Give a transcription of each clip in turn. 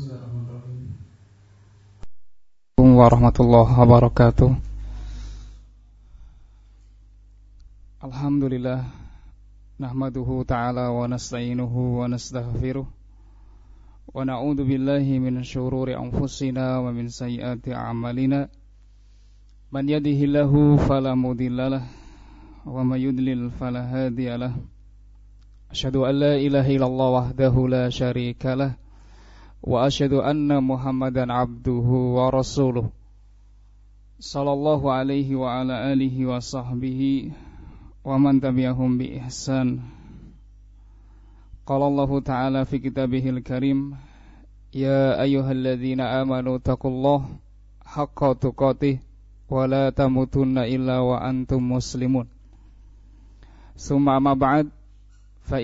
Bismillahirrahmanirrahim. warahmatullahi wabarakatuh. Alhamdulillah nahmaduhu ta'ala wa nasta'inuhu wa nastaghfiruh wa na'udzu billahi min syururi anfusina wa min sayyiati a'malina man yahdihillahu fala mudhillalah wa may yudlil fala hadiyalah Asyhadu an la ilaha illallah wahdahu la asyhadu anna Muhammadan abduhu wa rasuluh sallallahu alaihi wa ala alihi wa sahbihi wa man tabi'ahum bi ihsan. Qala Allah Ta'ala fi kitabihil karim Ya ayyuhalladzina amanu taqullaha haqqa tuqatih wa la tamutunna illa wa antum muslimun. Summa ma ba'd fa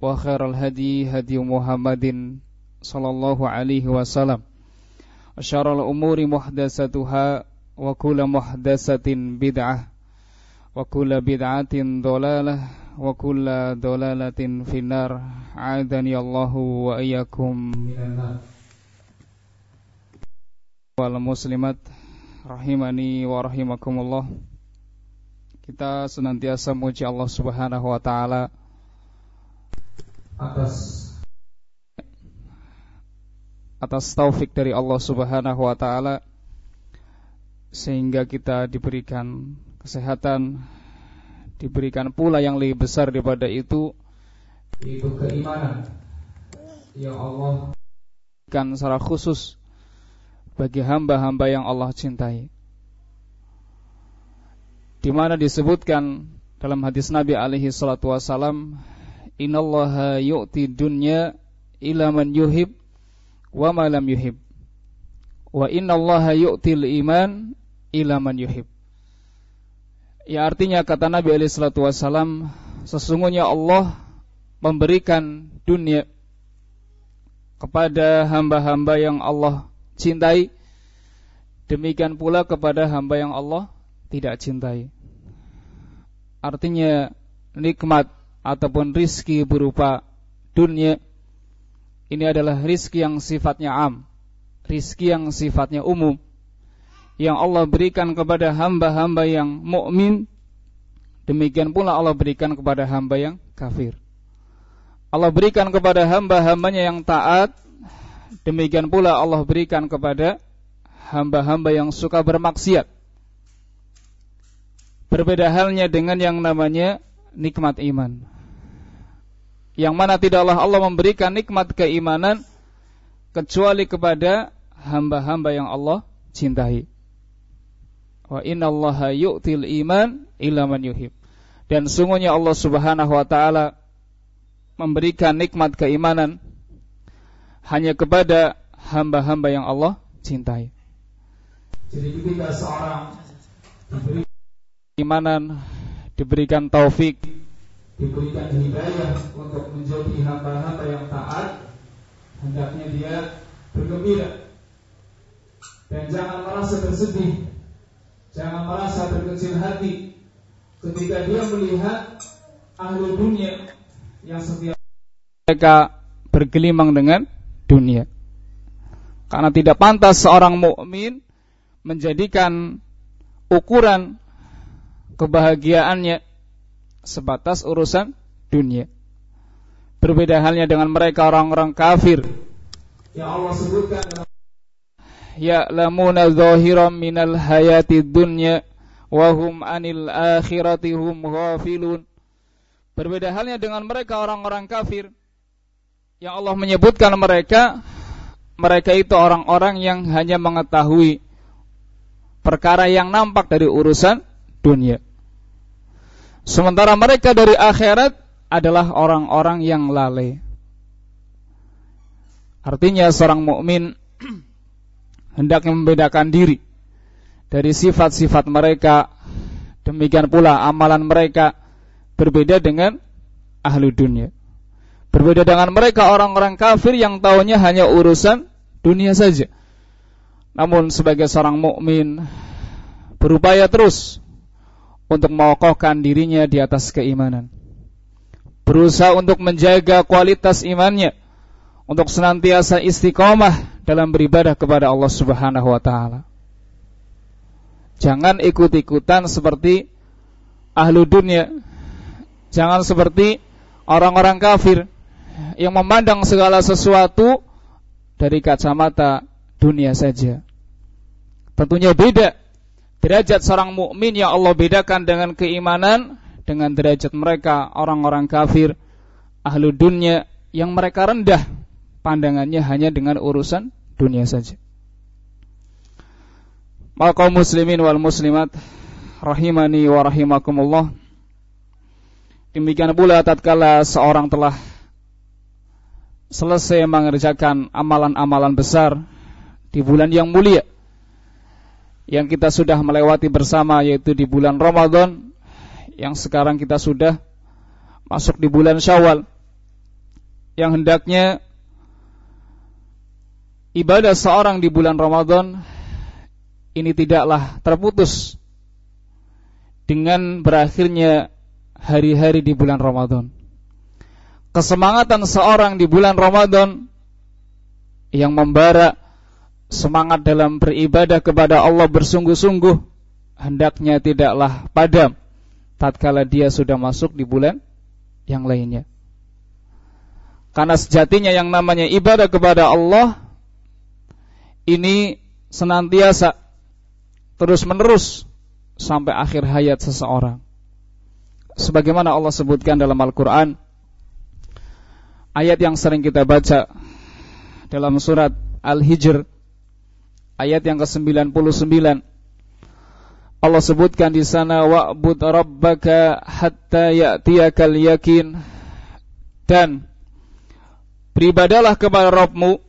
hadi Muhammadin sallallahu alaihi wasallam. Wa syarrul umuri muhdatsatuha wa kullu muhdatsatin bid'ah wa kullu bid'atin dhalalah wa kullu dhalalatin finnar. A'adani Allahu wa iyyakum. Wal muslimat rahimani wa rahimakumullah. Kita senantiasa memuji Allah Subhanahu wa taala atas atas taufik dari Allah Subhanahu wa taala sehingga kita diberikan kesehatan, diberikan pula yang lebih besar daripada itu, yaitu keimanan yang Allah berikan secara khusus bagi hamba-hamba yang Allah cintai. Di mana disebutkan dalam hadis Nabi alaihi salatu wasalam, "Innallaha yu'ti dunya ila man yuhib wa ma lam yuhib." Wa innallaha yu'til iman ila man yuhib. Ya artinya kata Nabi alaihi salatu wasallam, sesungguhnya Allah memberikan dunia kepada hamba-hamba yang Allah cintai, demikian pula kepada hamba yang Allah tidak cintai. Artinya nikmat ataupun rizki berupa dunia ini adalah rizki yang sifatnya am, rizki yang sifatnya umum yang Allah berikan kepada hamba-hamba yang mukmin demikian pula Allah berikan kepada hamba yang kafir. Allah berikan kepada hamba-hambanya yang taat demikian pula Allah berikan kepada hamba-hamba yang suka bermaksiat. Berbeda halnya dengan yang namanya nikmat iman. Yang mana tidaklah Allah memberikan nikmat keimanan kecuali kepada hamba-hamba yang Allah cintai. Wa innallaha yu'til iman ila man yuhib. Dan sungguhnya Allah Subhanahu wa taala memberikan nikmat keimanan hanya kepada hamba-hamba yang Allah cintai. Jadi ketika seorang diberi keimanan, diberikan taufik, diberikan hidayah untuk menjadi hamba-hamba yang taat, hendaknya dia bergembira. Dan jangan merasa bersedih. Jangan merasa berkecil hati ketika dia melihat ahli dunia yang setiap mereka bergelimang dengan dunia. Karena tidak pantas seorang mukmin menjadikan ukuran kebahagiaannya sebatas urusan dunia. Berbeda halnya dengan mereka orang-orang kafir yang Allah sebutkan ya'lamuna zahiran minal hayati dunya wa hum anil akhirati hum ghafilun. Berbeda halnya dengan mereka orang-orang kafir yang Allah menyebutkan mereka mereka itu orang-orang yang hanya mengetahui perkara yang nampak dari urusan dunia. Sementara mereka dari akhirat adalah orang-orang yang lalai. Artinya seorang mukmin hendaknya membedakan diri dari sifat-sifat mereka. Demikian pula amalan mereka berbeda dengan ahli dunia. Berbeda dengan mereka orang-orang kafir yang tahunya hanya urusan dunia saja. Namun sebagai seorang mukmin berupaya terus untuk mengokohkan dirinya di atas keimanan berusaha untuk menjaga kualitas imannya untuk senantiasa istiqomah dalam beribadah kepada Allah Subhanahu wa taala. Jangan ikut-ikutan seperti ahlu dunia. Jangan seperti orang-orang kafir yang memandang segala sesuatu dari kacamata dunia saja. Tentunya beda derajat seorang mukmin yang Allah bedakan dengan keimanan dengan derajat mereka orang-orang kafir ahlu dunia yang mereka rendah pandangannya hanya dengan urusan dunia saja. Maka muslimin wal muslimat rahimani wa rahimakumullah. Demikian pula tatkala seorang telah selesai mengerjakan amalan-amalan besar di bulan yang mulia yang kita sudah melewati bersama yaitu di bulan Ramadan yang sekarang kita sudah masuk di bulan Syawal yang hendaknya ibadah seorang di bulan Ramadan ini tidaklah terputus dengan berakhirnya hari-hari di bulan Ramadan. Kesemangatan seorang di bulan Ramadan yang membara semangat dalam beribadah kepada Allah bersungguh-sungguh hendaknya tidaklah padam tatkala dia sudah masuk di bulan yang lainnya. Karena sejatinya yang namanya ibadah kepada Allah ini senantiasa terus-menerus sampai akhir hayat seseorang. Sebagaimana Allah sebutkan dalam Al-Qur'an ayat yang sering kita baca dalam surat Al-Hijr ayat yang ke-99 Allah sebutkan di sana wa'bud rabbaka hatta ya'tiyakal yakin dan beribadalah kepada Rabbmu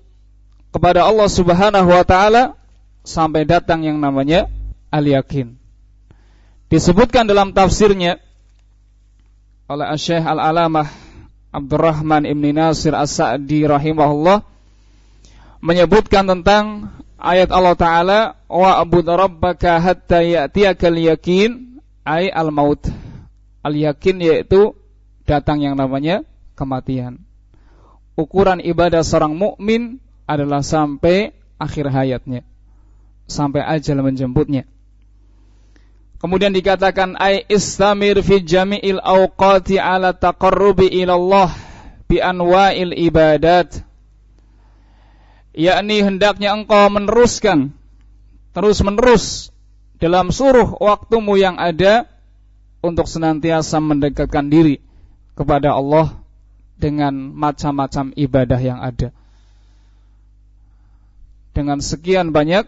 kepada Allah Subhanahu wa taala sampai datang yang namanya al-yakin. Disebutkan dalam tafsirnya oleh Syekh Al-Alamah Abdurrahman Ibn Nasir As-Sa'di rahimahullah menyebutkan tentang ayat Allah Ta'ala wa abud rabbaka hatta ya'tiyakal yakin ay al-maut al-yakin yaitu datang yang namanya kematian ukuran ibadah seorang mukmin adalah sampai akhir hayatnya. Sampai ajal menjemputnya. Kemudian dikatakan ai istamir fi jami'il awqati ala taqarrubi ila Allah bi anwa'il ibadat. Yakni hendaknya engkau meneruskan terus menerus dalam suruh waktumu yang ada untuk senantiasa mendekatkan diri kepada Allah dengan macam-macam ibadah yang ada dengan sekian banyak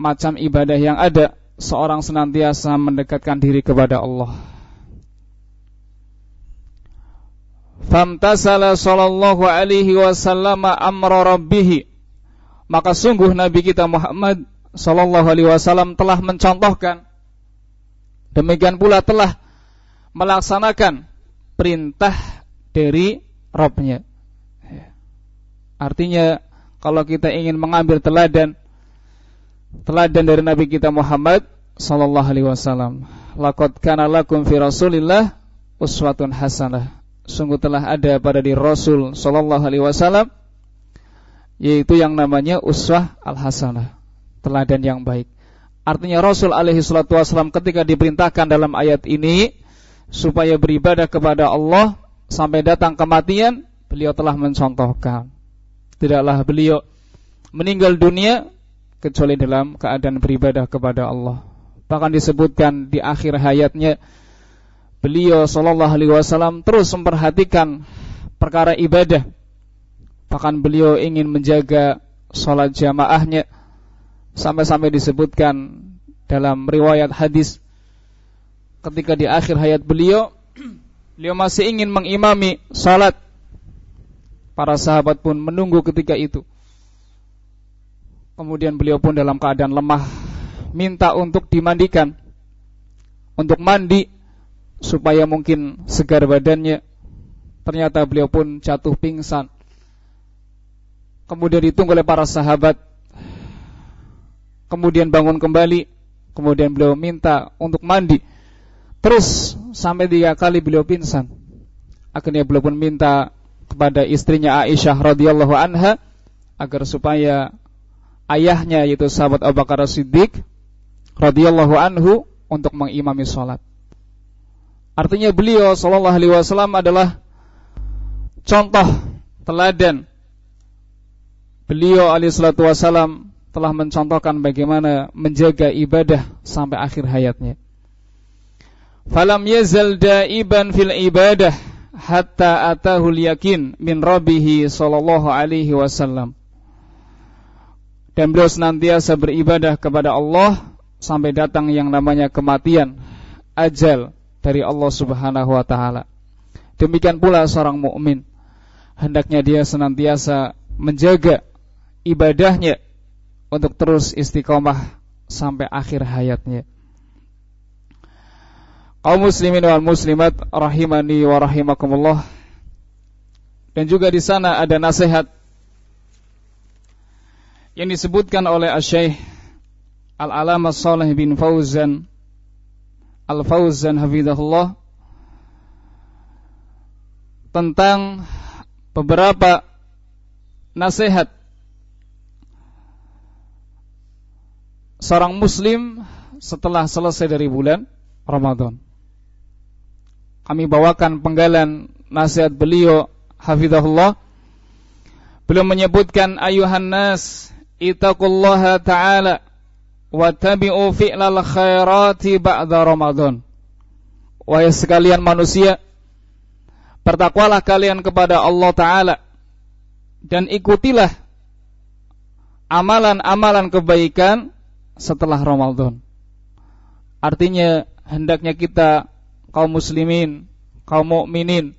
macam ibadah yang ada, seorang senantiasa mendekatkan diri kepada Allah. Famtasala sallallahu alaihi wasallam amra rabbih. Maka sungguh Nabi kita Muhammad sallallahu alaihi wasallam telah mencontohkan demikian pula telah melaksanakan perintah dari Rabbnya. Artinya kalau kita ingin mengambil teladan teladan dari Nabi kita Muhammad sallallahu alaihi wasallam. Laqad kana lakum fi Rasulillah uswatun hasanah. Sungguh telah ada pada di Rasul sallallahu alaihi wasallam yaitu yang namanya uswah al-hasanah, teladan yang baik. Artinya Rasul alaihi salatu wasallam ketika diperintahkan dalam ayat ini supaya beribadah kepada Allah sampai datang kematian, beliau telah mencontohkan tidaklah beliau meninggal dunia kecuali dalam keadaan beribadah kepada Allah. Bahkan disebutkan di akhir hayatnya beliau sallallahu alaihi wasallam terus memperhatikan perkara ibadah. Bahkan beliau ingin menjaga salat jamaahnya sampai-sampai disebutkan dalam riwayat hadis ketika di akhir hayat beliau beliau masih ingin mengimami salat Para sahabat pun menunggu ketika itu. Kemudian beliau pun dalam keadaan lemah minta untuk dimandikan. Untuk mandi supaya mungkin segar badannya. Ternyata beliau pun jatuh pingsan. Kemudian ditunggu oleh para sahabat. Kemudian bangun kembali. Kemudian beliau minta untuk mandi. Terus sampai tiga kali beliau pingsan. Akhirnya beliau pun minta kepada istrinya Aisyah radhiyallahu anha agar supaya ayahnya yaitu sahabat Abu Bakar Siddiq radhiyallahu anhu untuk mengimami sholat. Artinya beliau sallallahu alaihi wasallam adalah contoh teladan. Beliau alaihi salatu wasallam telah mencontohkan bagaimana menjaga ibadah sampai akhir hayatnya. Falam yazal daiban fil ibadah hatta atahul yakin min rabbih sallallahu alaihi wasallam. Dan beliau senantiasa beribadah kepada Allah sampai datang yang namanya kematian, ajal dari Allah Subhanahu wa taala. Demikian pula seorang mukmin hendaknya dia senantiasa menjaga ibadahnya untuk terus istiqomah sampai akhir hayatnya. Kaum muslimin wal muslimat rahimani wa rahimakumullah. Dan juga di sana ada nasihat yang disebutkan oleh Asy-Syaikh Al-Alamah Saleh bin Fauzan Al-Fauzan hafizahullah tentang beberapa nasihat seorang muslim setelah selesai dari bulan Ramadan. Kami bawakan penggalan nasihat beliau hafizahullah. Beliau menyebutkan ayuhan nas itaqullaha ta'ala wa tabi'u fi'lal khairati ba'da Ramadan. Wahai sekalian manusia, bertakwalah kalian kepada Allah taala dan ikutilah amalan-amalan kebaikan setelah Ramadan. Artinya hendaknya kita kaum muslimin, kaum mukminin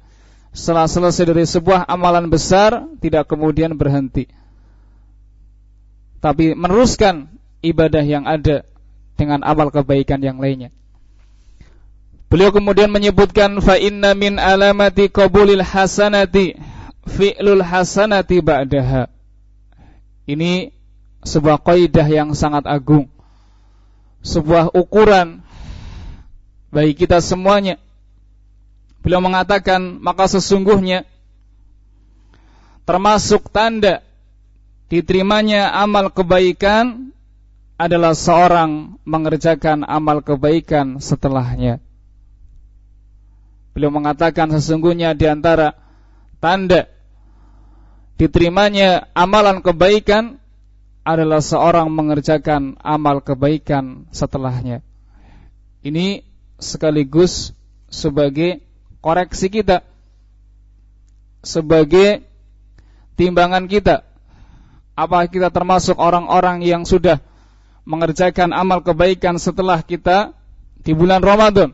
setelah selesai dari sebuah amalan besar tidak kemudian berhenti tapi meneruskan ibadah yang ada dengan amal kebaikan yang lainnya. Beliau kemudian menyebutkan fa inna min alamati qabulil hasanati fi'lul hasanati ba'daha. Ini sebuah kaidah yang sangat agung. Sebuah ukuran bagi kita semuanya. Beliau mengatakan maka sesungguhnya termasuk tanda diterimanya amal kebaikan adalah seorang mengerjakan amal kebaikan setelahnya. Beliau mengatakan sesungguhnya di antara tanda diterimanya amalan kebaikan adalah seorang mengerjakan amal kebaikan setelahnya. Ini sekaligus sebagai koreksi kita, sebagai timbangan kita apa kita termasuk orang-orang yang sudah mengerjakan amal kebaikan setelah kita di bulan Ramadan?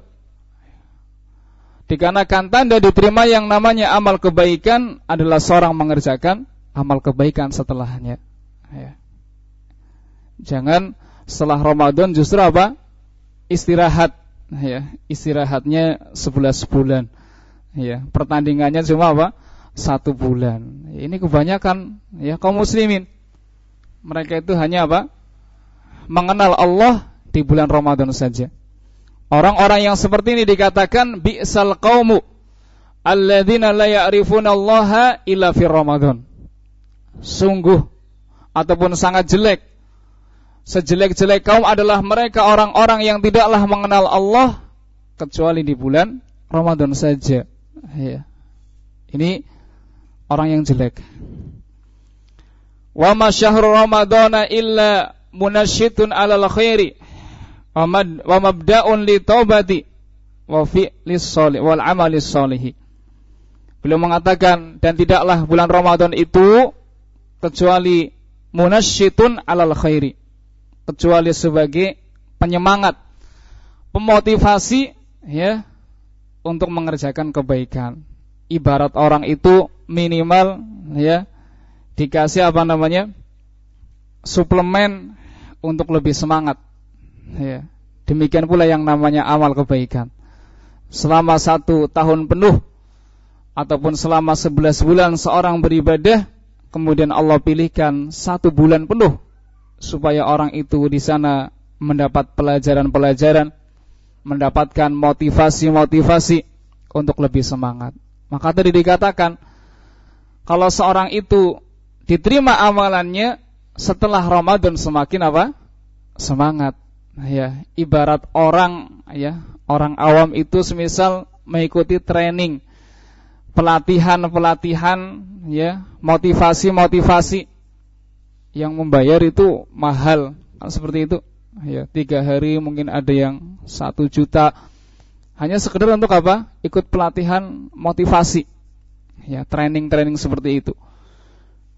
Dikarenakan tanda diterima yang namanya amal kebaikan adalah seorang mengerjakan amal kebaikan setelahnya. Ya. Jangan setelah Ramadan justru apa? Istirahat. Ya, istirahatnya sebelas bulan. Ya, pertandingannya cuma apa? Satu bulan. Ini kebanyakan ya kaum muslimin mereka itu hanya apa? Mengenal Allah di bulan Ramadan saja. Orang-orang yang seperti ini dikatakan bi'sal qaumu alladzina la ya'rifuna Allah illa Ramadan. Sungguh ataupun sangat jelek. Sejelek-jelek kaum adalah mereka orang-orang yang tidaklah mengenal Allah kecuali di bulan Ramadan saja. Ya. Ini orang yang jelek. Wa ma syahrul ramadana illa munasyitun alal khairi wa mabda'un li taubati wa fi'lis salih wal amalis salih. Beliau mengatakan dan tidaklah bulan Ramadan itu kecuali munasyitun alal khairi kecuali sebagai penyemangat pemotivasi ya untuk mengerjakan kebaikan ibarat orang itu minimal ya dikasih apa namanya suplemen untuk lebih semangat. Ya. Demikian pula yang namanya amal kebaikan. Selama satu tahun penuh ataupun selama sebelas bulan seorang beribadah, kemudian Allah pilihkan satu bulan penuh supaya orang itu di sana mendapat pelajaran-pelajaran, mendapatkan motivasi-motivasi untuk lebih semangat. Maka tadi dikatakan kalau seorang itu diterima amalannya setelah Ramadan semakin apa? Semangat. Ya, ibarat orang ya, orang awam itu semisal mengikuti training pelatihan-pelatihan ya, motivasi-motivasi yang membayar itu mahal. Seperti itu ya tiga hari mungkin ada yang satu juta. Hanya sekedar untuk apa? Ikut pelatihan motivasi. Ya training-training seperti itu.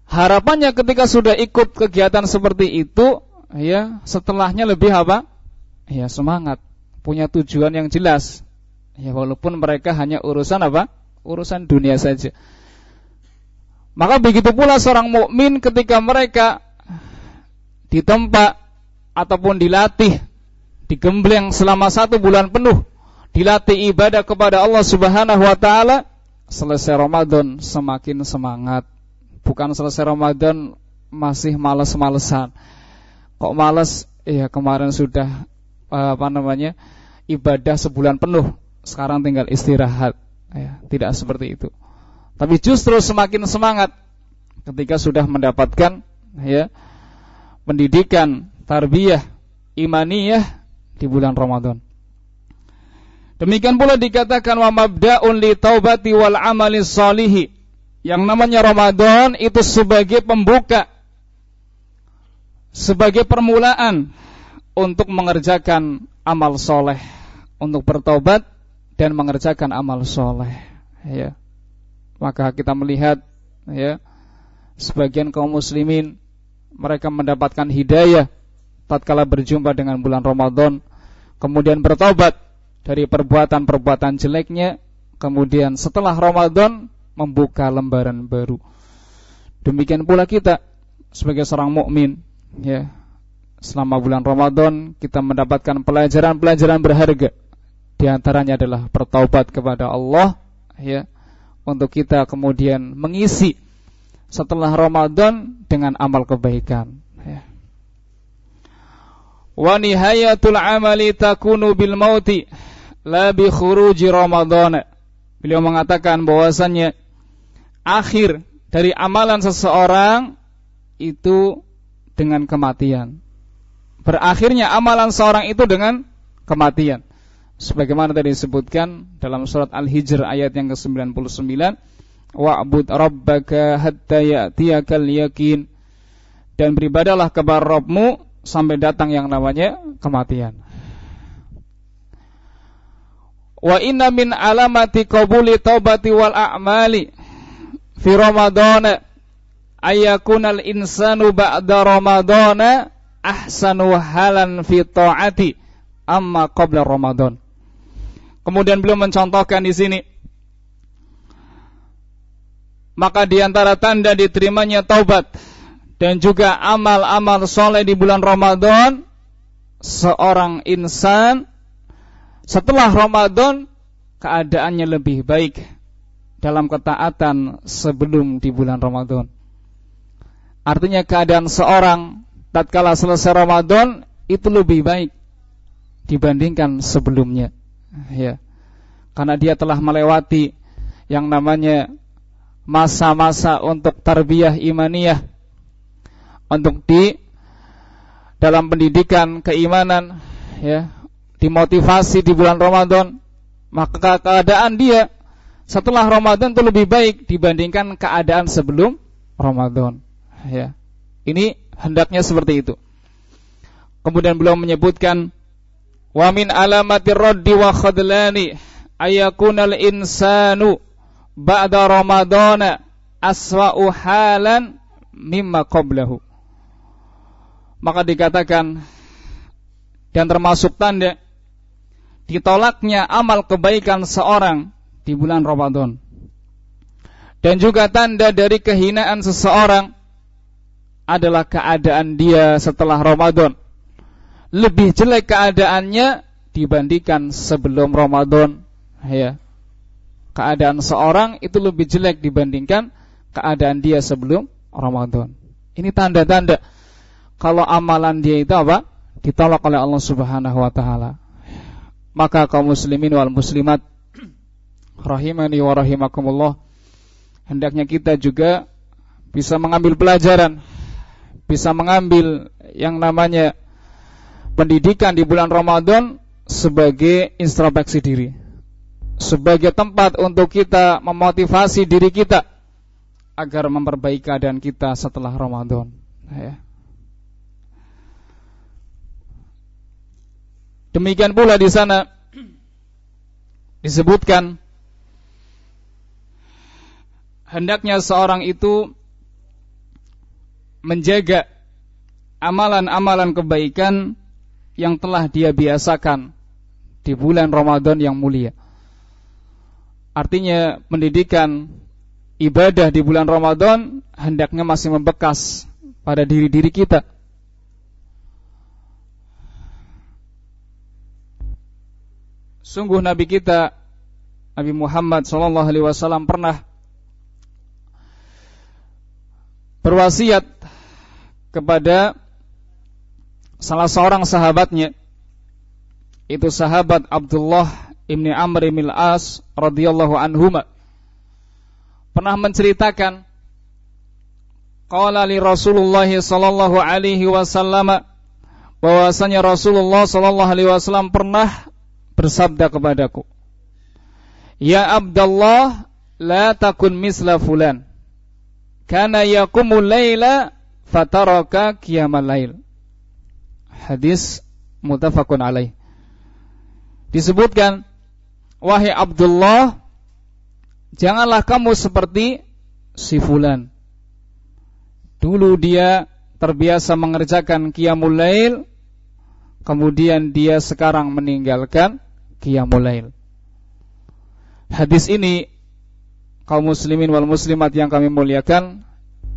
Harapannya ketika sudah ikut kegiatan seperti itu ya setelahnya lebih apa? Ya semangat. Punya tujuan yang jelas. Ya walaupun mereka hanya urusan apa? Urusan dunia saja. Maka begitu pula seorang mukmin ketika mereka ditempa ataupun dilatih digembleng selama satu bulan penuh dilatih ibadah kepada Allah Subhanahu wa taala selesai Ramadan semakin semangat bukan selesai Ramadan masih males-malesan. Kok males? Ya kemarin sudah eh, apa namanya ibadah sebulan penuh, sekarang tinggal istirahat. Ya, tidak seperti itu. Tapi justru semakin semangat ketika sudah mendapatkan ya pendidikan tarbiyah imaniyah di bulan Ramadan. Demikian pula dikatakan wa mabda'un li taubati wal amali salihi yang namanya Ramadan itu sebagai pembuka sebagai permulaan untuk mengerjakan amal soleh untuk bertobat dan mengerjakan amal soleh ya maka kita melihat ya sebagian kaum muslimin mereka mendapatkan hidayah tatkala berjumpa dengan bulan Ramadan kemudian bertobat dari perbuatan-perbuatan jeleknya kemudian setelah Ramadan membuka lembaran baru. Demikian pula kita sebagai seorang mukmin, ya. Selama bulan Ramadan kita mendapatkan pelajaran-pelajaran berharga. Di antaranya adalah bertaubat kepada Allah, ya. Untuk kita kemudian mengisi setelah Ramadan dengan amal kebaikan, ya. Wa nihayatul amali takunu bil mauti la bi khuruji Ramadan. Beliau mengatakan bahwasannya akhir dari amalan seseorang itu dengan kematian. Berakhirnya amalan seorang itu dengan kematian. Sebagaimana tadi disebutkan dalam surat Al-Hijr ayat yang ke-99, wa'bud rabbaka hatta ya'tiyakal yakin dan beribadalah kepada Rabbmu sampai datang yang namanya kematian. Wa inna min alamati qabuli taubati wal a'mali fi Ramadan ayakunal insanu ba'da Ramadan ahsanu halan fi ta'ati amma qabla Ramadan. Kemudian beliau mencontohkan di sini maka di antara tanda diterimanya taubat dan juga amal-amal soleh di bulan Ramadan seorang insan setelah Ramadan keadaannya lebih baik dalam ketaatan sebelum di bulan Ramadan. Artinya keadaan seorang tatkala selesai Ramadan itu lebih baik dibandingkan sebelumnya. Ya. Karena dia telah melewati yang namanya masa-masa untuk tarbiyah imaniyah untuk di dalam pendidikan keimanan ya dimotivasi di bulan Ramadan maka keadaan dia setelah Ramadan itu lebih baik dibandingkan keadaan sebelum Ramadan. Ya. Ini hendaknya seperti itu. Kemudian beliau menyebutkan wa min alamati raddi wa khadlani ayakunal insanu ba'da ramadana aswa'u halan mimma qablahu. Maka dikatakan dan termasuk tanda ditolaknya amal kebaikan seorang di bulan Ramadan. Dan juga tanda dari kehinaan seseorang adalah keadaan dia setelah Ramadan. Lebih jelek keadaannya dibandingkan sebelum Ramadan. Ya. Keadaan seorang itu lebih jelek dibandingkan keadaan dia sebelum Ramadan. Ini tanda-tanda kalau amalan dia itu apa? Ditolak oleh Allah Subhanahu wa taala. Maka kaum muslimin wal muslimat rahimani wa rahimakumullah hendaknya kita juga bisa mengambil pelajaran, bisa mengambil yang namanya pendidikan di bulan Ramadan sebagai introspeksi diri, sebagai tempat untuk kita memotivasi diri kita agar memperbaiki keadaan kita setelah Ramadan. Ya. Demikian pula di sana disebutkan hendaknya seorang itu menjaga amalan-amalan kebaikan yang telah dia biasakan di bulan Ramadan yang mulia. Artinya pendidikan ibadah di bulan Ramadan hendaknya masih membekas pada diri-diri kita. Sungguh Nabi kita Nabi Muhammad sallallahu alaihi wasallam pernah berwasiat kepada salah seorang sahabatnya itu sahabat Abdullah ibni Amr bin As radhiyallahu anhuma pernah menceritakan qala li Rasulullah sallallahu alaihi wasallam bahwasanya Rasulullah sallallahu alaihi wasallam pernah bersabda kepadaku Ya Abdullah la takun misla fulan kana yaqumul laila fataraka qiyamal lail. Hadis mutafakun alaih. Disebutkan wahai Abdullah janganlah kamu seperti si fulan. Dulu dia terbiasa mengerjakan qiyamul lail kemudian dia sekarang meninggalkan qiyamul lail. Hadis ini kaum muslimin wal muslimat yang kami muliakan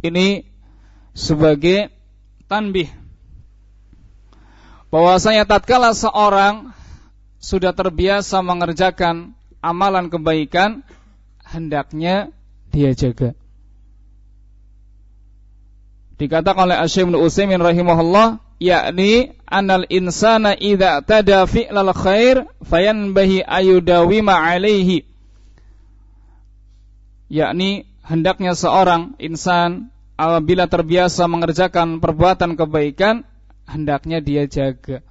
ini sebagai tanbih bahwasanya tatkala seorang sudah terbiasa mengerjakan amalan kebaikan hendaknya dia jaga. Dikatakan oleh Asy-Syaikh Utsaimin rahimahullah yakni anal insana idza tada fi'lal khair fayanbahi ayudawima alaihi. Yakni hendaknya seorang insan apabila terbiasa mengerjakan perbuatan kebaikan hendaknya dia jaga.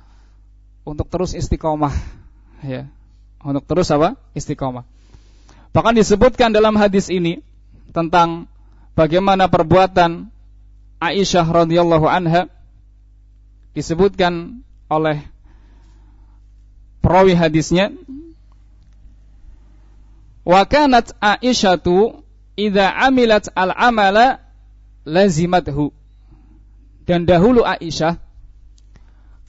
Untuk terus istiqomah ya. Untuk terus apa? Istiqomah. Bahkan disebutkan dalam hadis ini tentang bagaimana perbuatan Aisyah radhiyallahu anha disebutkan oleh perawi hadisnya. Wa kanat Aisyatu idza amilat al-amala lazimathu. Dan dahulu Aisyah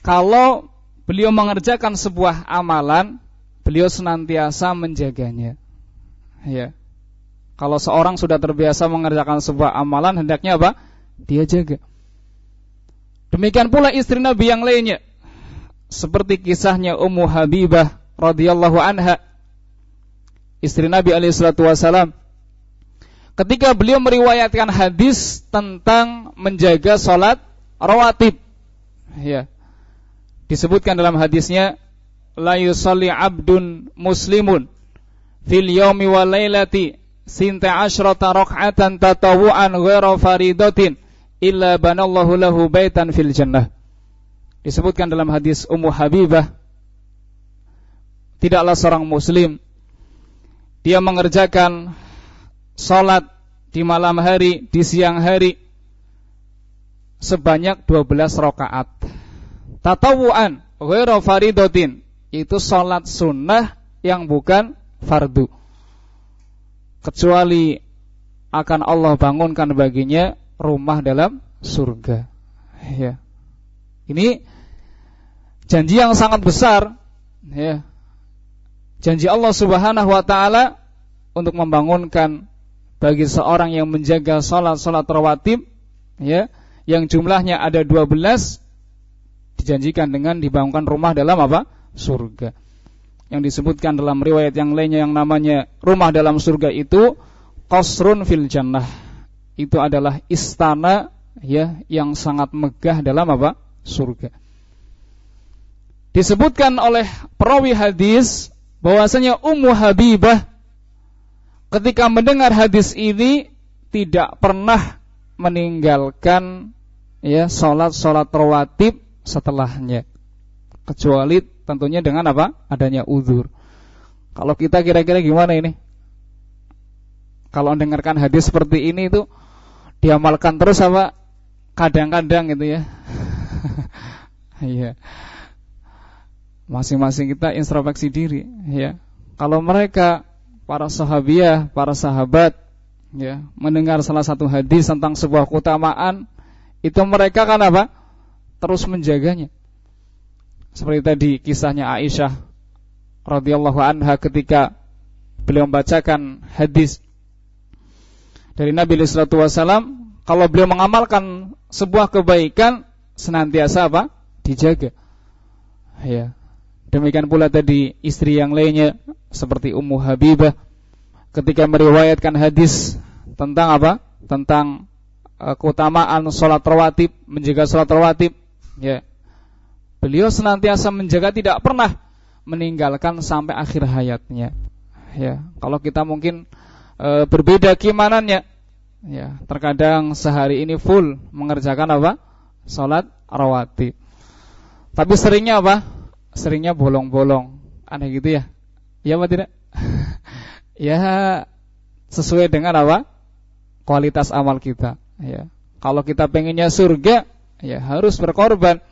kalau beliau mengerjakan sebuah amalan, beliau senantiasa menjaganya. Ya. Kalau seorang sudah terbiasa mengerjakan sebuah amalan, hendaknya apa? Dia jaga. Demikian pula istri Nabi yang lainnya. Seperti kisahnya Ummu Habibah radhiyallahu anha istri Nabi alaihissalatu wassalam ketika beliau meriwayatkan hadis tentang menjaga sholat rawatib ya disebutkan dalam hadisnya la yusalli abdun muslimun fil yaumi wa lailati sinta asyrata rak'atan tatawu'an ghaira faridatin illa banallahu lahu baitan fil jannah disebutkan dalam hadis Ummu Habibah tidaklah seorang muslim dia mengerjakan salat di malam hari, di siang hari sebanyak 12 rakaat. Tatawuan ghairu faridatin itu salat sunnah yang bukan fardu. Kecuali akan Allah bangunkan baginya rumah dalam surga. Ya. Ini janji yang sangat besar ya janji Allah Subhanahu wa taala untuk membangunkan bagi seorang yang menjaga salat-salat rawatib ya yang jumlahnya ada 12 dijanjikan dengan dibangunkan rumah dalam apa? surga. Yang disebutkan dalam riwayat yang lainnya yang namanya rumah dalam surga itu qasrun fil jannah. Itu adalah istana ya yang sangat megah dalam apa? surga. Disebutkan oleh perawi hadis bahwasanya Ummu Habibah ketika mendengar hadis ini tidak pernah meninggalkan ya salat salat rawatib setelahnya. Kecuali tentunya dengan apa? Adanya uzur. Kalau kita kira-kira gimana ini? Kalau mendengarkan hadis seperti ini itu diamalkan terus apa? Kadang-kadang gitu ya. Iya. Masing-masing kita introspeksi diri ya. Kalau mereka para sahabiah para sahabat ya mendengar salah satu hadis tentang sebuah keutamaan itu mereka kan apa terus menjaganya seperti tadi kisahnya Aisyah radhiyallahu anha ketika beliau membacakan hadis dari Nabi sallallahu wasallam kalau beliau mengamalkan sebuah kebaikan senantiasa apa? dijaga. Ya. Demikian pula tadi istri yang lainnya seperti Ummu Habibah ketika meriwayatkan hadis tentang apa? Tentang uh, keutamaan sholat rawatib, menjaga sholat rawatib. Ya. Beliau senantiasa menjaga tidak pernah meninggalkan sampai akhir hayatnya. Ya, kalau kita mungkin e, berbeda keimanannya, Ya, terkadang sehari ini full mengerjakan apa? Salat rawatib. Tapi seringnya apa? Seringnya bolong-bolong. Aneh gitu ya? Iya apa tidak? ya sesuai dengan apa? Kualitas amal kita. Ya. Kalau kita pengennya surga, ya harus berkorban.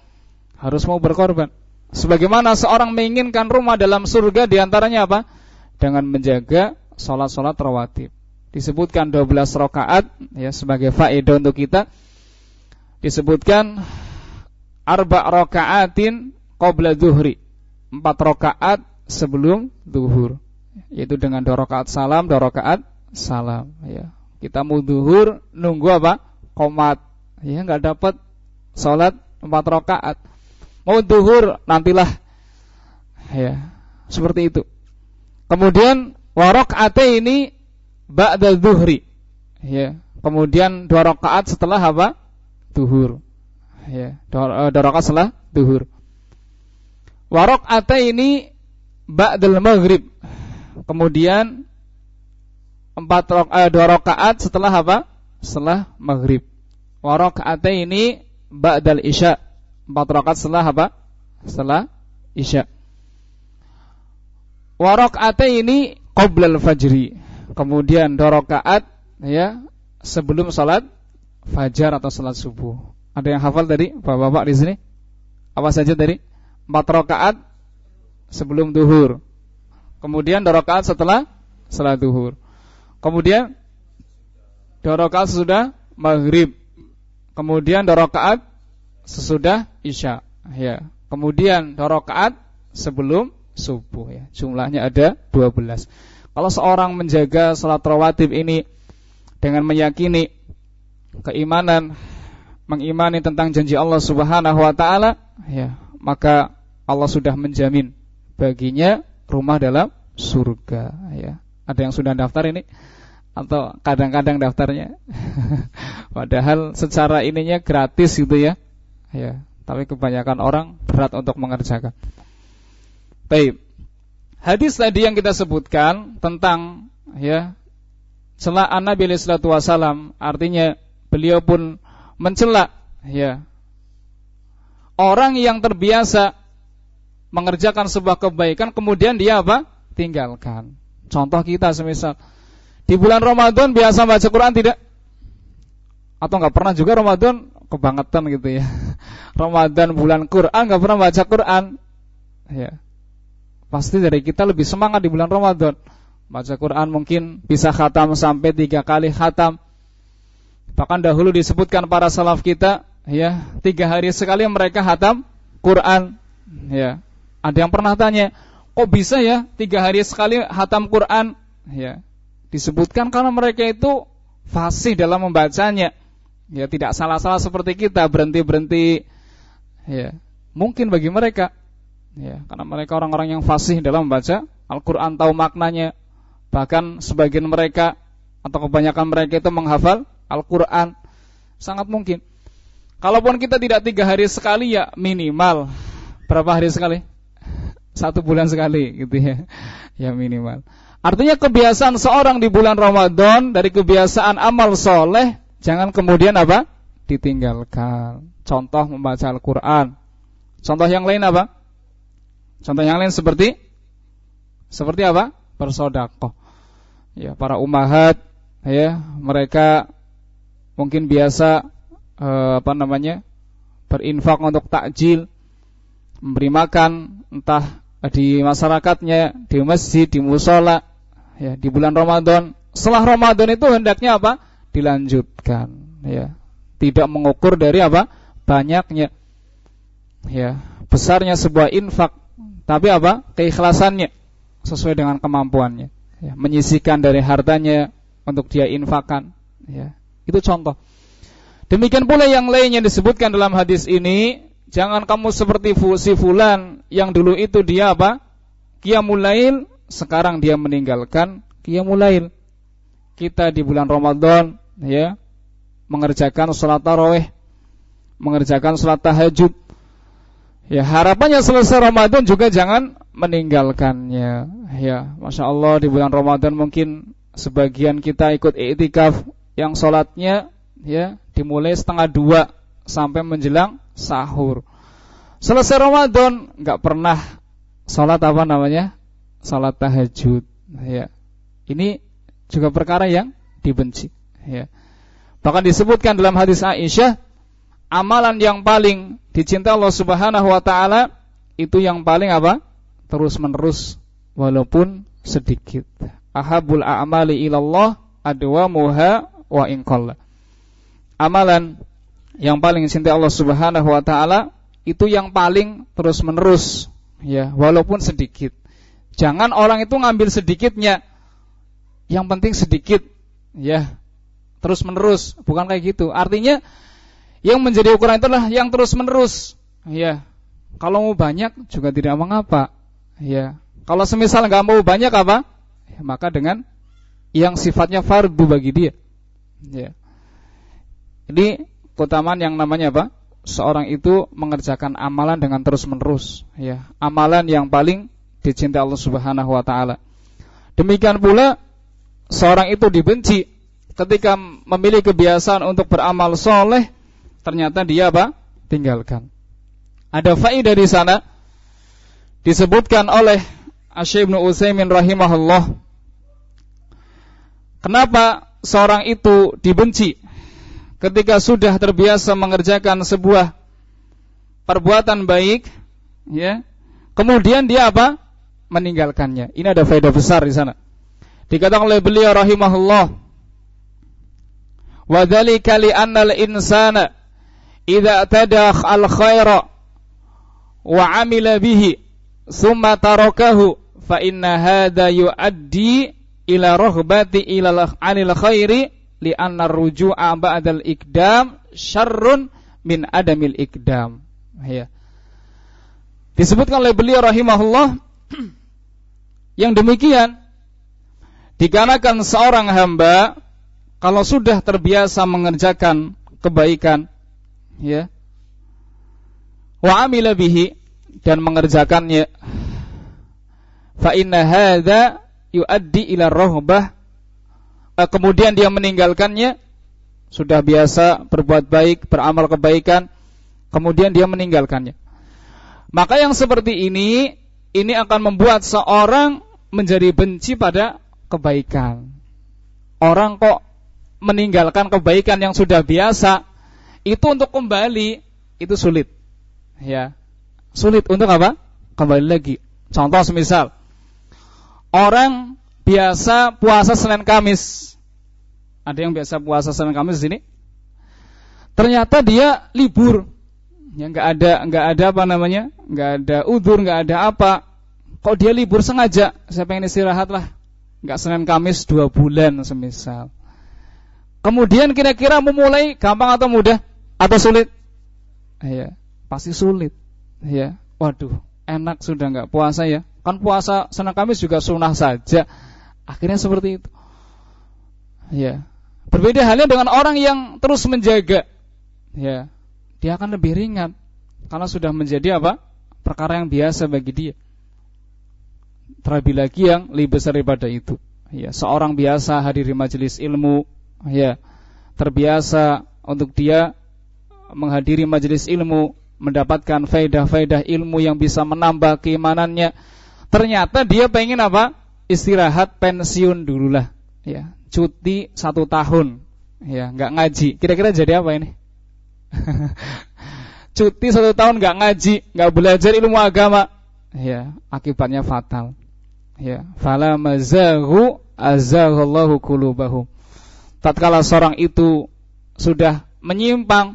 Harus mau berkorban. Sebagaimana seorang menginginkan rumah dalam surga di antaranya apa? Dengan menjaga sholat-sholat rawatib. Disebutkan 12 rakaat ya sebagai faedah untuk kita. Disebutkan arba rakaatin qabla zuhri. Empat rakaat sebelum zuhur. Yaitu dengan dua rakaat salam dua rakaat salam ya. Kita mau zuhur nunggu apa? Komat ya nggak dapat salat empat rakaat mau zuhur nantilah ya seperti itu kemudian warok ate ini ba'da zuhri. Ya. Kemudian dua rakaat setelah apa? Duhur. Ya, dua, eh, dua rakaat setelah duhur. Warok ata ini ba'dal maghrib. Kemudian empat rok, eh, dua rakaat setelah apa? Setelah maghrib. Warok ata ini ba'dal isya. Empat rakaat setelah apa? Setelah isya. Ata ini qoblal fajri kemudian dua rakaat ya sebelum salat fajar atau salat subuh. Ada yang hafal tadi Bapak-bapak di sini? Apa saja tadi? Empat rakaat sebelum duhur. Kemudian dua rakaat setelah salat duhur. Kemudian dua rakaat sesudah maghrib. Kemudian dua rakaat sesudah isya. Ya. Kemudian dua rakaat sebelum subuh ya. Jumlahnya ada 12. Kalau seorang menjaga salat rawatib ini dengan meyakini keimanan, mengimani tentang janji Allah Subhanahu wa taala, ya, maka Allah sudah menjamin baginya rumah dalam surga, ya. Ada yang sudah daftar ini atau kadang-kadang daftarnya. Padahal secara ininya gratis gitu ya. Ya, tapi kebanyakan orang berat untuk mengerjakan. Baik. Hadis tadi yang kita sebutkan tentang ya celaan Nabi sallallahu wasallam artinya beliau pun mencela ya orang yang terbiasa mengerjakan sebuah kebaikan kemudian dia apa? tinggalkan. Contoh kita semisal di bulan Ramadan biasa baca Quran tidak? Atau nggak pernah juga Ramadan kebangetan gitu ya. Ramadan bulan Quran nggak pernah baca Quran. Ya pasti dari kita lebih semangat di bulan Ramadan. Baca Quran mungkin bisa khatam sampai tiga kali khatam. Bahkan dahulu disebutkan para salaf kita, ya tiga hari sekali mereka khatam Quran. Ya, ada yang pernah tanya, kok bisa ya tiga hari sekali khatam Quran? Ya, disebutkan karena mereka itu fasih dalam membacanya. Ya, tidak salah-salah seperti kita berhenti-berhenti. Ya, mungkin bagi mereka Ya, karena mereka orang-orang yang fasih dalam membaca Al-Quran, tahu maknanya. Bahkan sebagian mereka atau kebanyakan mereka itu menghafal Al-Quran. Sangat mungkin. Kalaupun kita tidak tiga hari sekali ya minimal berapa hari sekali? Satu bulan sekali gitu ya. Ya minimal. Artinya kebiasaan seorang di bulan Ramadan dari kebiasaan amal soleh jangan kemudian apa? Ditinggalkan. Contoh membaca Al-Quran. Contoh yang lain apa? Contoh yang lain seperti seperti apa? Bersodakoh. Ya, para umahat ya, mereka mungkin biasa eh, apa namanya? berinfak untuk takjil, memberi makan entah di masyarakatnya, di masjid, di musola, ya di bulan Ramadan. Setelah Ramadan itu hendaknya apa? Dilanjutkan, ya. Tidak mengukur dari apa? Banyaknya. Ya, besarnya sebuah infak, tapi apa? Keikhlasannya sesuai dengan kemampuannya. Ya, menyisihkan dari hartanya untuk dia infakkan, ya. Itu contoh. Demikian pula yang lainnya disebutkan dalam hadis ini, jangan kamu seperti si fulan yang dulu itu dia apa? Qiyamul lail sekarang dia meninggalkan qiyamul lail. Kita di bulan Ramadan ya mengerjakan salat tarawih, mengerjakan salat tahajud. Ya, harapannya selesai Ramadan juga jangan meninggalkannya. Ya, Masya Allah di bulan Ramadan mungkin sebagian kita ikut iktikaf yang sholatnya ya dimulai setengah dua sampai menjelang sahur. Selesai Ramadan nggak pernah sholat apa namanya salat tahajud ya. Ini juga perkara yang dibenci ya. Bahkan disebutkan dalam hadis Aisyah amalan yang paling dicinta Allah Subhanahu wa taala itu yang paling apa? terus-menerus walaupun sedikit. Ahabul a'mali ilallah adwamuha wa in Amalan yang paling dicintai Allah Subhanahu wa taala itu yang paling terus-menerus ya, walaupun sedikit. Jangan orang itu ngambil sedikitnya. Yang penting sedikit, ya. Terus menerus, bukan kayak gitu. Artinya yang menjadi ukuran itu adalah yang terus menerus, ya. Kalau mau banyak juga tidak mengapa, ya. Kalau semisal nggak mau banyak apa? Ya, maka dengan yang sifatnya fardu bagi dia, ya. Ini keutamaan yang namanya apa? Seorang itu mengerjakan amalan dengan terus menerus, ya. Amalan yang paling dicintai Allah Subhanahu wa taala. Demikian pula seorang itu dibenci ketika memilih kebiasaan untuk beramal soleh, ternyata dia apa? Tinggalkan. Ada faedah di sana disebutkan oleh Asyib Ibnu Utsaimin rahimahullah. Kenapa seorang itu dibenci ketika sudah terbiasa mengerjakan sebuah perbuatan baik, ya. Kemudian dia apa? Meninggalkannya. Ini ada faedah besar di sana. Dikatakan oleh beliau rahimahullah, "Wa dzalika li annal insana idza tadakh al khaira wa amila bihi thumma tarakahu fa inna hadha yuaddi ila raghbati ila anil khairi li anna ruju'a ba'dal ikdam syarrun min adamil ikdam." Ya. Disebutkan oleh beliau rahimahullah Yang demikian dikarenakan seorang hamba kalau sudah terbiasa mengerjakan kebaikan ya wa bihi dan mengerjakannya fa inna hadza yuaddi ila rahbah eh, kemudian dia meninggalkannya sudah biasa berbuat baik, beramal kebaikan, kemudian dia meninggalkannya. Maka yang seperti ini ini akan membuat seorang menjadi benci pada kebaikan. Orang kok meninggalkan kebaikan yang sudah biasa, itu untuk kembali itu sulit. Ya. Sulit untuk apa? Kembali lagi. Contoh semisal orang biasa puasa Senin Kamis. Ada yang biasa puasa Senin Kamis di sini? Ternyata dia libur ya nggak ada nggak ada apa namanya? Nggak ada udur nggak ada apa. Kok dia libur sengaja? Saya pengen istirahat lah. Nggak senin kamis dua bulan semisal. Kemudian kira-kira memulai gampang atau mudah? Atau sulit? Ya pasti sulit. Ya waduh enak sudah nggak puasa ya. Kan puasa senin kamis juga sunnah saja. Akhirnya seperti itu. Ya berbeda halnya dengan orang yang terus menjaga. Ya dia akan lebih ringan karena sudah menjadi apa? perkara yang biasa bagi dia. Terlebih lagi yang lebih besar daripada itu. Ya, seorang biasa hadiri majelis ilmu, ya, terbiasa untuk dia menghadiri majelis ilmu, mendapatkan faedah-faedah ilmu yang bisa menambah keimanannya. Ternyata dia pengen apa? Istirahat pensiun dululah, ya, cuti satu tahun, ya, nggak ngaji. Kira-kira jadi apa ini? cuti satu tahun nggak ngaji, nggak belajar ilmu agama, ya, akibatnya fatal. Ya, fala mazahu azaghallahu qulubahum. Tatkala seorang itu sudah menyimpang,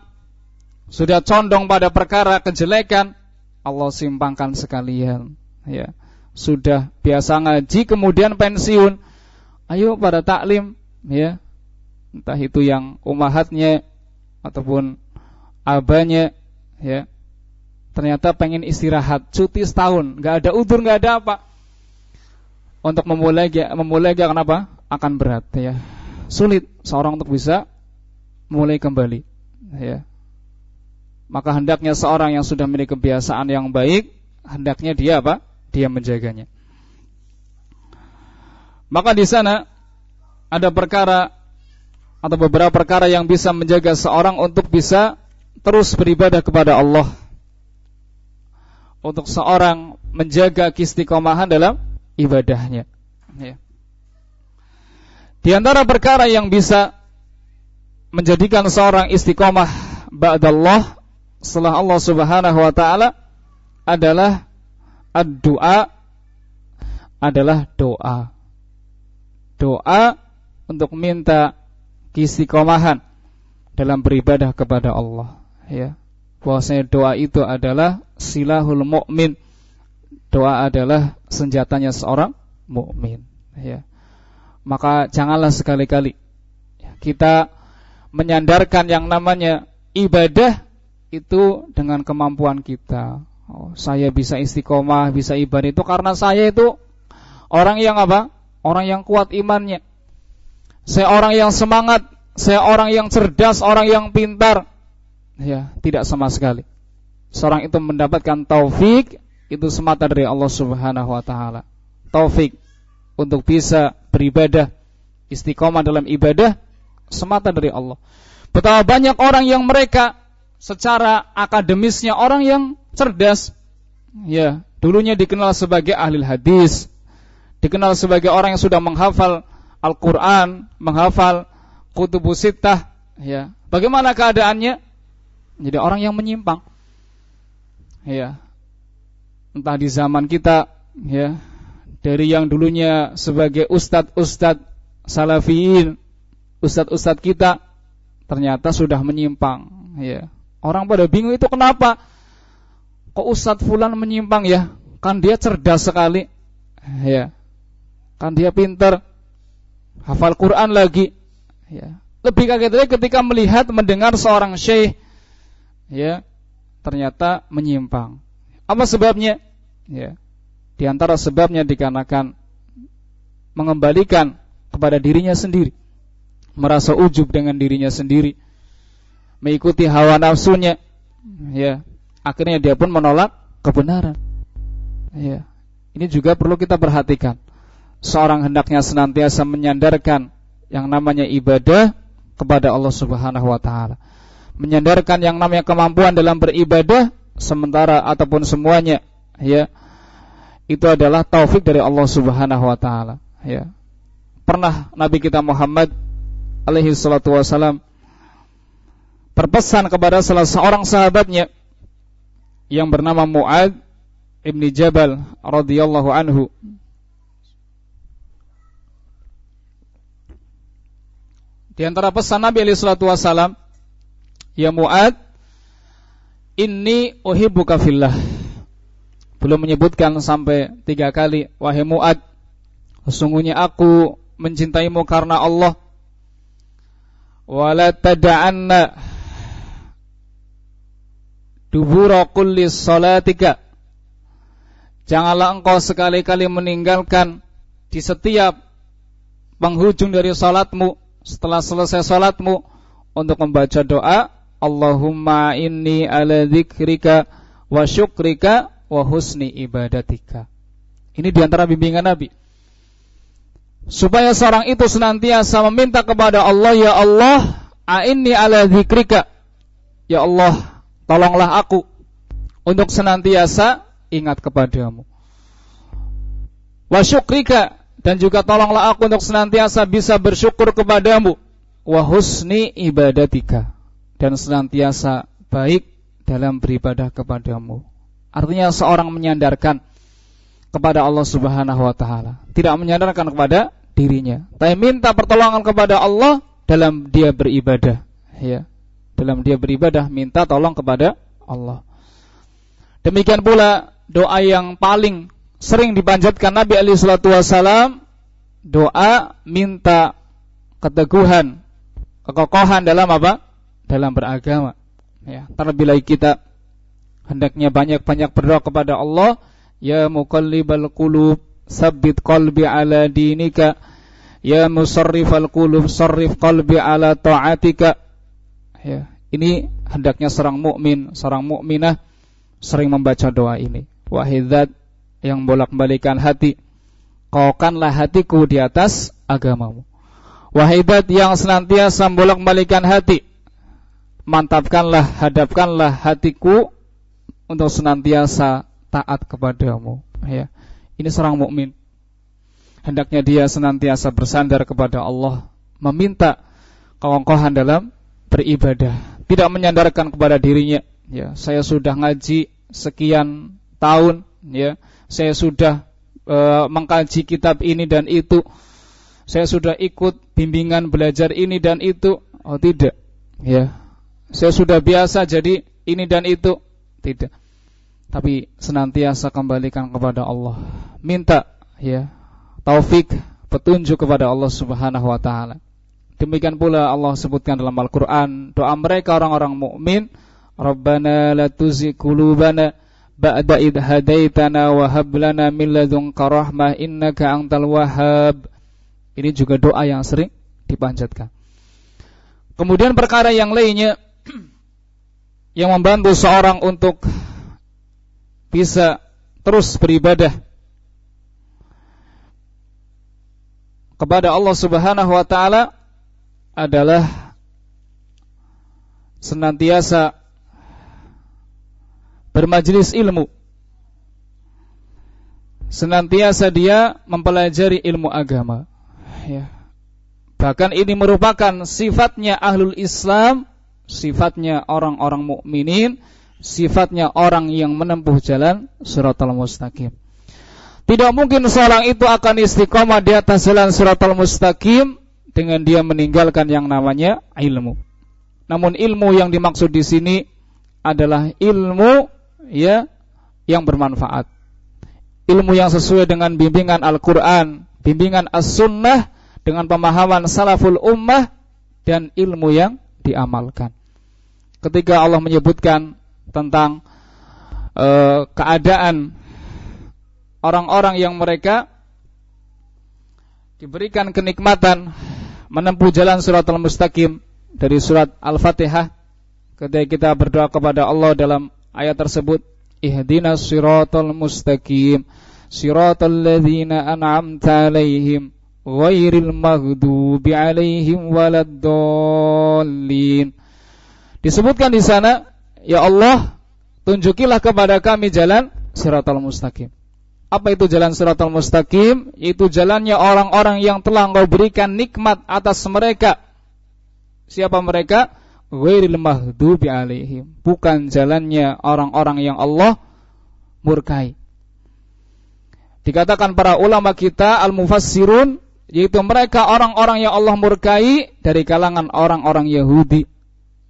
sudah condong pada perkara kejelekan, Allah simpangkan sekalian. Ya, sudah biasa ngaji kemudian pensiun. Ayo pada taklim, ya. Entah itu yang umahatnya ataupun abahnya, ya. Ternyata pengen istirahat, cuti setahun, nggak ada udur, nggak ada apa. Untuk memulai memulai kenapa akan berat ya. Sulit seorang untuk bisa mulai kembali ya. Maka hendaknya seorang yang sudah memiliki kebiasaan yang baik hendaknya dia apa? Dia menjaganya. Maka di sana ada perkara atau beberapa perkara yang bisa menjaga seorang untuk bisa terus beribadah kepada Allah untuk seorang menjaga kistiqomahan dalam ibadahnya. Ya. Di antara perkara yang bisa menjadikan seorang istiqomah ba'dallah setelah Allah Subhanahu wa taala adalah ad-du'a adalah doa. Doa untuk minta istiqomahan dalam beribadah kepada Allah, ya. Bahwasanya doa itu adalah silahul mukmin doa adalah senjatanya seorang mukmin ya. Maka janganlah sekali-kali kita menyandarkan yang namanya ibadah itu dengan kemampuan kita. Oh, saya bisa istiqomah bisa ibadah itu karena saya itu orang yang apa? Orang yang kuat imannya. Saya orang yang semangat saya orang yang cerdas orang yang pintar ya tidak sama sekali seorang itu mendapatkan taufik itu semata dari Allah Subhanahu wa taala. Taufik untuk bisa beribadah istiqomah dalam ibadah semata dari Allah. Betapa banyak orang yang mereka secara akademisnya orang yang cerdas. Ya, dulunya dikenal sebagai ahli hadis, dikenal sebagai orang yang sudah menghafal Al-Qur'an, menghafal kutubus sittah, ya. Bagaimana keadaannya? Jadi orang yang menyimpang. Ya, entah di zaman kita ya. Dari yang dulunya sebagai ustadz-ustadz salafiyin ustadz-ustadz kita ternyata sudah menyimpang ya. Orang pada bingung itu kenapa? Kok ustadz fulan menyimpang ya? Kan dia cerdas sekali ya. Kan dia pintar hafal Quran lagi ya. Lebih kaget lagi ketika melihat mendengar seorang syekh ya ternyata menyimpang apa sebabnya Ya. Di antara sebabnya dikarenakan mengembalikan kepada dirinya sendiri, merasa ujub dengan dirinya sendiri, mengikuti hawa nafsunya, ya. Akhirnya dia pun menolak kebenaran. Ya. Ini juga perlu kita perhatikan. Seorang hendaknya senantiasa menyandarkan yang namanya ibadah kepada Allah Subhanahu wa taala. Menyandarkan yang namanya kemampuan dalam beribadah sementara ataupun semuanya ya. Itu adalah taufik dari Allah Subhanahu wa taala ya. Pernah Nabi kita Muhammad alaihi salatu wasalam berpesan kepada salah seorang sahabatnya yang bernama Muad ibni Jabal radhiyallahu anhu. Di antara pesan Nabi alaihi wasalam, "Ya Muad, inni uhibbuka fillah." belum menyebutkan sampai tiga kali wahai Muad sesungguhnya aku mencintaimu karena Allah wala tada'anna dubura kulli salatika janganlah engkau sekali-kali meninggalkan di setiap penghujung dari salatmu setelah selesai salatmu untuk membaca doa Allahumma inni ala dzikrika wa syukrika wa husni ibadatika. Ini di antara bimbingan Nabi. Supaya seorang itu senantiasa meminta kepada Allah, Ya Allah, a'inni ala zikrika. Ya Allah, tolonglah aku untuk senantiasa ingat kepadamu. Wa syukrika dan juga tolonglah aku untuk senantiasa bisa bersyukur kepadamu. Wa husni ibadatika dan senantiasa baik dalam beribadah kepadamu. Artinya seorang menyandarkan kepada Allah Subhanahu wa taala, tidak menyandarkan kepada dirinya, tapi minta pertolongan kepada Allah dalam dia beribadah, ya. Dalam dia beribadah minta tolong kepada Allah. Demikian pula doa yang paling sering dipanjatkan Nabi alaihi wasalam doa minta keteguhan, kekokohan dalam apa? Dalam beragama. Ya, terlebih lagi kita hendaknya banyak-banyak berdoa kepada Allah, ya muqallibal qulub, sabbit qalbi ala dinika, ya musarrifal qulub, sarrif qalbi ala ta'atika. Ya, ini hendaknya seorang mukmin, seorang mukminah sering membaca doa ini. Wahidat yang bolak-balikan hati, kaukanlah hatiku di atas agamamu. Wahidat yang senantiasa bolak-balikan hati, mantapkanlah, hadapkanlah hatiku untuk senantiasa taat kepadamu. Ya. Ini seorang mukmin. Hendaknya dia senantiasa bersandar kepada Allah, meminta kewangkohan dalam beribadah, tidak menyandarkan kepada dirinya, ya saya sudah ngaji sekian tahun ya saya sudah e, mengkaji kitab ini dan itu saya sudah ikut bimbingan belajar ini dan itu oh tidak ya saya sudah biasa jadi ini dan itu tidak tapi senantiasa kembalikan kepada Allah minta ya taufik petunjuk kepada Allah Subhanahu wa taala demikian pula Allah sebutkan dalam Al-Qur'an doa mereka orang-orang mukmin Rabbana la tuzigh qulubana ba'da id hadaitana wa hab lana min ladunka rahmah innaka antal wahhab. Ini juga doa yang sering dipanjatkan. Kemudian perkara yang lainnya yang membantu seorang untuk bisa terus beribadah kepada Allah Subhanahu wa taala adalah senantiasa bermajelis ilmu. Senantiasa dia mempelajari ilmu agama. Ya. Bahkan ini merupakan sifatnya ahlul Islam, sifatnya orang-orang mukminin, sifatnya orang yang menempuh jalan suratul mustaqim. Tidak mungkin seorang itu akan istiqomah di atas jalan suratul mustaqim dengan dia meninggalkan yang namanya ilmu. Namun ilmu yang dimaksud di sini adalah ilmu ya yang bermanfaat. Ilmu yang sesuai dengan bimbingan Al-Qur'an, bimbingan As-Sunnah dengan pemahaman salaful ummah dan ilmu yang diamalkan. Ketika Allah menyebutkan tentang uh, keadaan orang-orang yang mereka diberikan kenikmatan menempuh jalan suratul mustaqim dari surat Al-Fatihah ketika kita berdoa kepada Allah dalam ayat tersebut ihdinas siratal mustaqim siratal ladzina an'amta alaihim ghairil maghdubi alaihim waladdallin disebutkan di sana ya Allah tunjukilah kepada kami jalan siratal mustaqim apa itu jalan siratal mustaqim? Itu jalannya orang-orang yang telah engkau berikan nikmat atas mereka. Siapa mereka? ghairil mahdubi alaihim, bukan jalannya orang-orang yang Allah murkai. Dikatakan para ulama kita al-mufassirun yaitu mereka orang-orang yang Allah murkai dari kalangan orang-orang Yahudi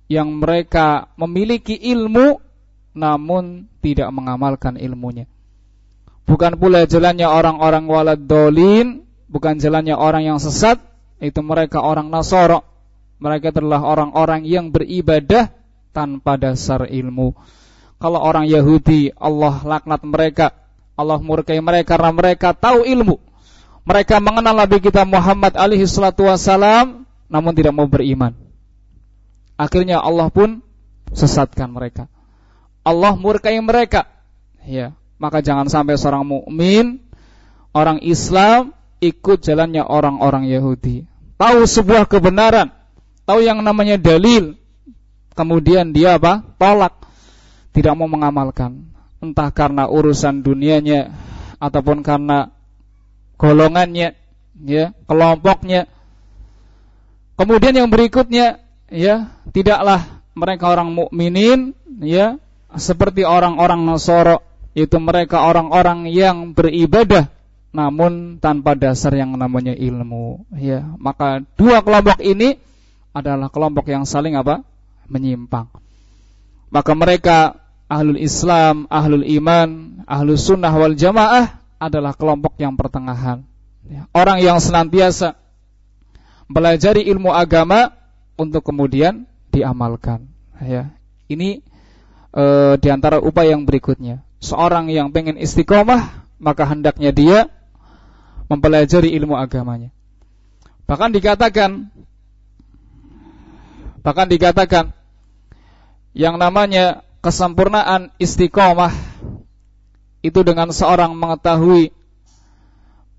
yang mereka memiliki ilmu namun tidak mengamalkan ilmunya. Bukan pula jalannya orang-orang walad dolin, bukan jalannya orang yang sesat, itu mereka orang Nasara mereka adalah orang-orang yang beribadah tanpa dasar ilmu. Kalau orang Yahudi, Allah laknat mereka, Allah murkai mereka karena mereka tahu ilmu. Mereka mengenal Nabi kita Muhammad alaihi salatu wasalam, namun tidak mau beriman. Akhirnya Allah pun sesatkan mereka. Allah murkai mereka. Ya, maka jangan sampai seorang mukmin orang Islam ikut jalannya orang-orang Yahudi. Tahu sebuah kebenaran, tahu yang namanya dalil, kemudian dia apa? Tolak, tidak mau mengamalkan. Entah karena urusan dunianya ataupun karena golongannya, ya, kelompoknya. Kemudian yang berikutnya, ya, tidaklah mereka orang mukminin, ya, seperti orang-orang Nasoro, itu mereka orang-orang yang beribadah namun tanpa dasar yang namanya ilmu ya. Maka dua kelompok ini adalah kelompok yang saling apa? Menyimpang. Maka mereka ahlul Islam ahlul iman ahlul sunnah wal jamaah adalah kelompok yang pertengahan ya. orang yang senantiasa belajar ilmu agama untuk kemudian diamalkan. Ya. Ini e, di antara upaya yang berikutnya. Seorang yang pengen istiqomah maka hendaknya dia mempelajari ilmu agamanya. Bahkan dikatakan bahkan dikatakan yang namanya kesempurnaan istiqomah itu dengan seorang mengetahui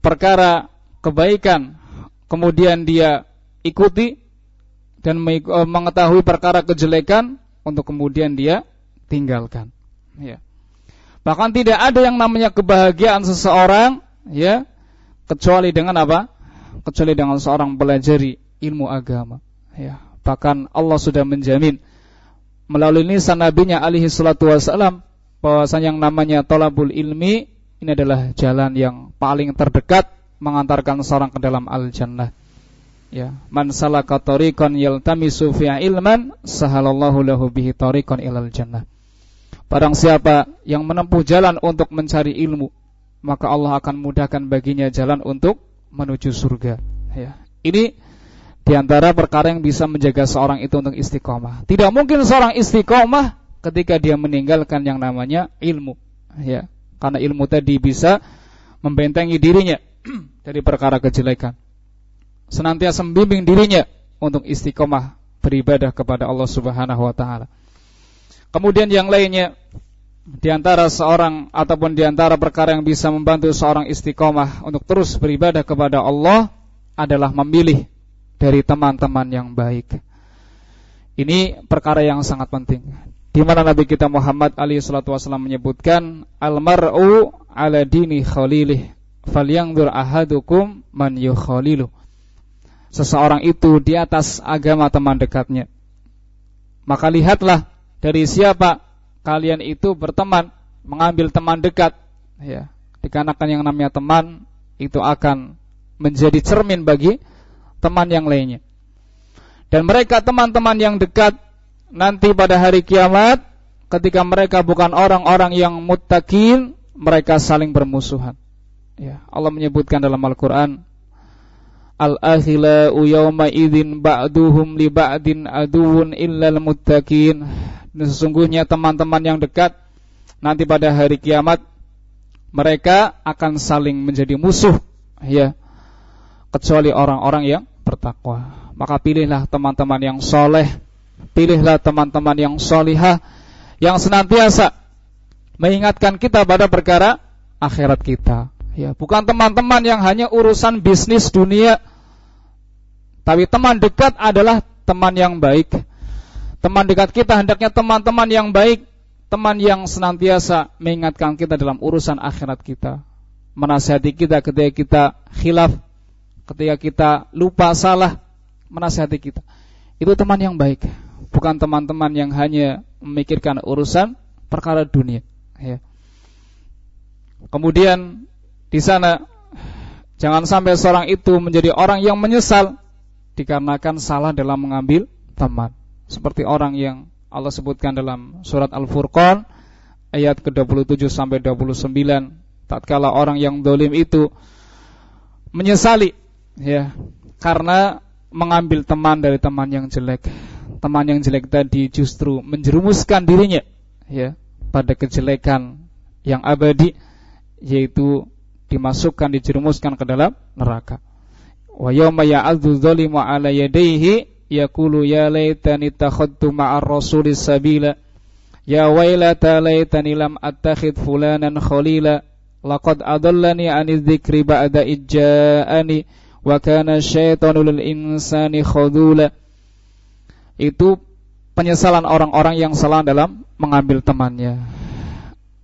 perkara kebaikan kemudian dia ikuti dan eh, mengetahui perkara kejelekan untuk kemudian dia tinggalkan ya bahkan tidak ada yang namanya kebahagiaan seseorang ya kecuali dengan apa? Kecuali dengan seorang pelajari ilmu agama. Ya, bahkan Allah sudah menjamin melalui lisan nabinya alaihi salatu wasalam bahwasanya yang namanya tolabul ilmi ini adalah jalan yang paling terdekat mengantarkan seorang ke dalam al-jannah. Ya, man salaka tariqan yaltamisu fi ilman sahalallahu lahu bihi tariqan ilal jannah. Barang siapa yang menempuh jalan untuk mencari ilmu, maka Allah akan mudahkan baginya jalan untuk menuju surga. Ya. Ini di antara perkara yang bisa menjaga seorang itu untuk istiqomah. Tidak mungkin seorang istiqomah ketika dia meninggalkan yang namanya ilmu. Ya. Karena ilmu tadi bisa membentengi dirinya dari perkara kejelekan. Senantiasa membimbing dirinya untuk istiqomah beribadah kepada Allah Subhanahu wa taala. Kemudian yang lainnya di antara seorang ataupun di antara perkara yang bisa membantu seorang istiqomah untuk terus beribadah kepada Allah adalah memilih dari teman-teman yang baik. Ini perkara yang sangat penting. Di mana Nabi kita Muhammad alaihi salatu wasallam menyebutkan al-mar'u ala dini khalilih falyanzur ahadukum man yukhalilu. Seseorang itu di atas agama teman dekatnya. Maka lihatlah dari siapa kalian itu berteman, mengambil teman dekat, ya. Dikarenakan yang namanya teman itu akan menjadi cermin bagi teman yang lainnya. Dan mereka teman-teman yang dekat nanti pada hari kiamat ketika mereka bukan orang-orang yang muttaqin, mereka saling bermusuhan. Ya, Allah menyebutkan dalam Al-Qur'an Al-akhila yawma idzin ba'duhum li ba'din aduun illal muttaqin. Dan sesungguhnya teman-teman yang dekat nanti pada hari kiamat mereka akan saling menjadi musuh ya. Kecuali orang-orang yang bertakwa. Maka pilihlah teman-teman yang soleh pilihlah teman-teman yang solihah yang senantiasa mengingatkan kita pada perkara akhirat kita ya bukan teman-teman yang hanya urusan bisnis dunia tapi teman dekat adalah teman yang baik Teman dekat kita hendaknya teman-teman yang baik, teman yang senantiasa mengingatkan kita dalam urusan akhirat kita, menasihati kita ketika kita khilaf, ketika kita lupa salah, menasihati kita. Itu teman yang baik, bukan teman-teman yang hanya memikirkan urusan perkara dunia. Ya. Kemudian di sana jangan sampai seorang itu menjadi orang yang menyesal dikarenakan salah dalam mengambil teman seperti orang yang Allah sebutkan dalam surat Al-Furqan ayat ke-27 sampai 29 tatkala orang yang dolim itu menyesali ya karena mengambil teman dari teman yang jelek. Teman yang jelek tadi justru menjerumuskan dirinya ya pada kejelekan yang abadi yaitu dimasukkan dijerumuskan ke dalam neraka. Wa yauma ya'adzu dzalimu ala yadayhi yaqulu ya laitani takhadtu ma'ar rasuli sabila ya wailata laitani lam attakhid fulanan khalila laqad adallani 'anil dzikri ba'da ijja'ani wa kana syaitanu lil insani khadula. Itu penyesalan orang-orang yang salah dalam mengambil temannya.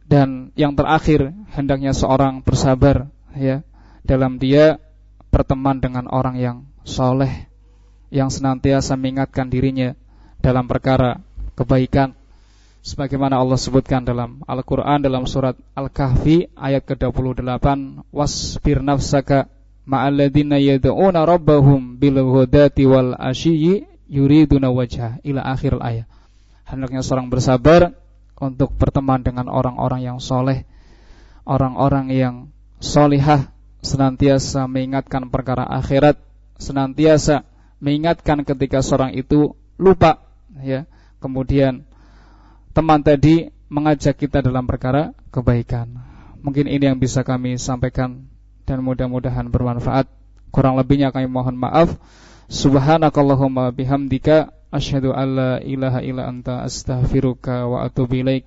Dan yang terakhir hendaknya seorang bersabar ya dalam dia berteman dengan orang yang soleh yang senantiasa mengingatkan dirinya dalam perkara kebaikan. Sebagaimana Allah sebutkan dalam Al-Qur'an dalam surat Al-Kahfi ayat ke-28 wasbir nafsaka ma'alladzina yad'una rabbahum bil ghadati wal ashiyyi yuriduna wajah ila akhir ayat. Hendaknya seorang bersabar untuk berteman dengan orang-orang yang soleh orang-orang yang solihah senantiasa mengingatkan perkara akhirat senantiasa mengingatkan ketika seorang itu lupa ya kemudian teman tadi mengajak kita dalam perkara kebaikan. Mungkin ini yang bisa kami sampaikan dan mudah-mudahan bermanfaat. Kurang lebihnya kami mohon maaf. Subhanakallahumma bihamdika asyhadu an la ilaha illa anta astaghfiruka wa atubu ilaik.